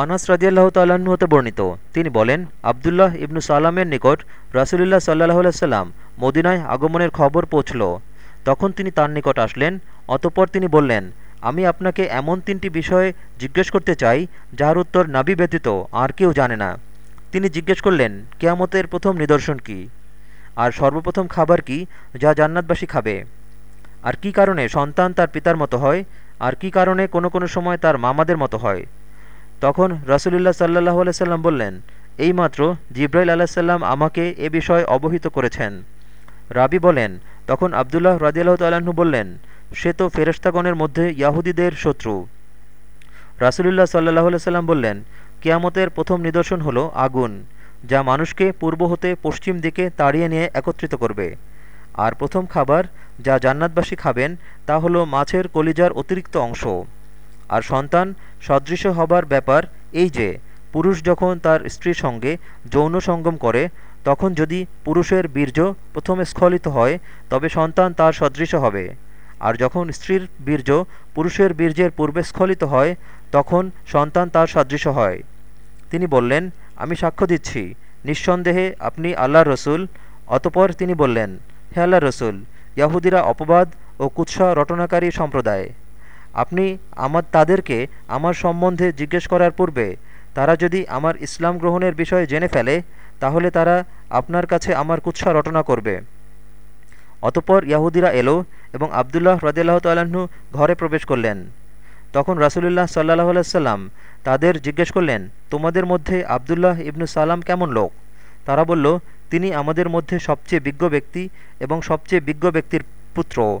আনাস রাজিয়াল্লাহ তাল্লাহ্ন হতে বর্ণিত। তিনি বলেন, আবদুল্লাহ ইবনু সালামের নিকট রাসুলুল্লাহ সাল্লাহ সাল্লাম মদিনায় আগমনের খবর পৌঁছল। তখন তিনি তার নিকট আসলেন, অতপর তিনি বললেন, আমি আপনাকে এমন তিনটি বিষয়ে জিজ্ঞেস করতে চাই, যার উত্তর নাবি ব্যতীত আর কেউ জানে না। তিনি জিজ্ঞেস করলেন, কেয়ামতের প্রথম নিদর্শন কি? আর সর্বপ্রথম খাবার কি যা জান্নাতবাসী খাবে? আর কি কারণে সন্তান তার পিতার মতো হয়? আর কি কারণে কোনো কোনো সময় তার মামাদের মতো হয়? তখন রসুলুল্লাহ সাল্লাহ সাল্লাম বললেন, এইমাত্র জিব্রাইল আলাহিসাল্লাম আমাকে এ বিষয়ে অবহিত করেছেন। রাবি বলেন, তখন আবদুল্লাহ রাজিয়াল্লাহ তাল্লাহ্ন বললেন, সে তো ফেরস্তাগণের মধ্যে ইয়াহুদীদের শত্রু। রাসুলুল্লাহ সাল্লাহ সাল্লাম বললেন, কিয়ামতের প্রথম নিদর্শন হল আগুন, যা মানুষকে পূর্ব হতে পশ্চিম দিকে তাড়িয়ে নিয়ে একত্রিত করবে। আর প্রথম খাবার যা জান্নাতবাসী খাবেন তা হলো মাছের কলিজার অতিরিক্ত অংশ। আর সন্তান সদৃশ হবার ব্যাপার এই যে, পুরুষ যখন তার স্ত্রীর সঙ্গে যৌন সঙ্গম করে, তখন যদি পুরুষের বীর্য প্রথমে স্খলিত হয়, তবে সন্তান তার সদৃশ হবে। আর যখন স্ত্রীর বীর্য পুরুষের বীর্যের পূর্বে স্খলিত হয়, তখন সন্তান তার সদৃশ হয়। তিনি বললেন, আমি সাক্ষ্য দিচ্ছি। নিঃসন্দেহে আপনি আল্লাহ রসুল। অতপর তিনি বললেন, হে আল্লাহ রসুল, ইয়াহুদিরা অপবাদ ও কুৎসা রটনাকারী সম্প্রদায়। আপনি আমার তাদেরকে আমার সম্বন্ধে জিজ্ঞেস করার পূর্বে তারা যদি আমার ইসলাম গ্রহণের বিষয়ে জেনে ফেলে, তাহলে তারা আপনার কাছে আমার কুৎসা রটনা করবে। অতপর ইয়াহুদিরা এলো এবং আবদুল্লাহ রদিল্লাহ তাল্লাহ্ন ঘরে প্রবেশ করলেন। তখন রাসুলুল্লাহ সাল্লাহ আলাইসাল্লাম তাদের জিজ্ঞেস করলেন, তোমাদের মধ্যে আবদুল্লাহ ইবনু সালাম কেমন লোক? তারা বলল, তিনি আমাদের মধ্যে সবচেয়ে বিজ্ঞ ব্যক্তি এবং সবচেয়ে বিজ্ঞ ব্যক্তির পুত্র।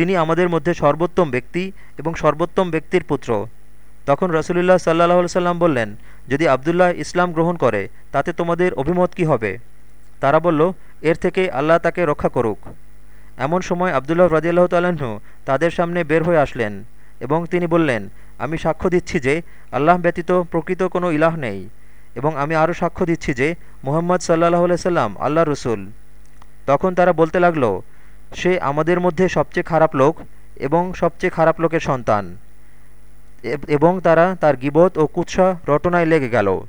তিনি আমাদের মধ্যে সর্বোত্তম ব্যক্তি এবং সর্বোত্তম ব্যক্তির পুত্র। তখন রসুলুল্লাহ সাল্লাহ সাল্লাম বললেন, যদি আবদুল্লাহ ইসলাম গ্রহণ করে, তাতে তোমাদের অভিমত কি হবে? তারা বলল, এর থেকে আল্লাহ তাকে রক্ষা করুক। এমন সময় আবদুল্লাহ রাজিয়াল্লাহ তাল্লাহ্ন তাদের সামনে বের হয়ে আসলেন এবং তিনি বললেন, আমি সাক্ষ্য দিচ্ছি যে আল্লাহ ব্যতীত প্রকৃত কোনো ইলাহ নেই এবং আমি আরও সাক্ষ্য দিচ্ছি যে মোহাম্মদ সাল্লাহ সাল্লাম আল্লাহ রসুল। তখন তারা বলতে লাগল সে আমাদের মধ্যে সবচেয়ে খারাপ লোক এবং সবচেয়ে খারাপ লোকের সন্তান। এবং তারা তার গিবত ও কুৎসা রটনায় লেগে গেল।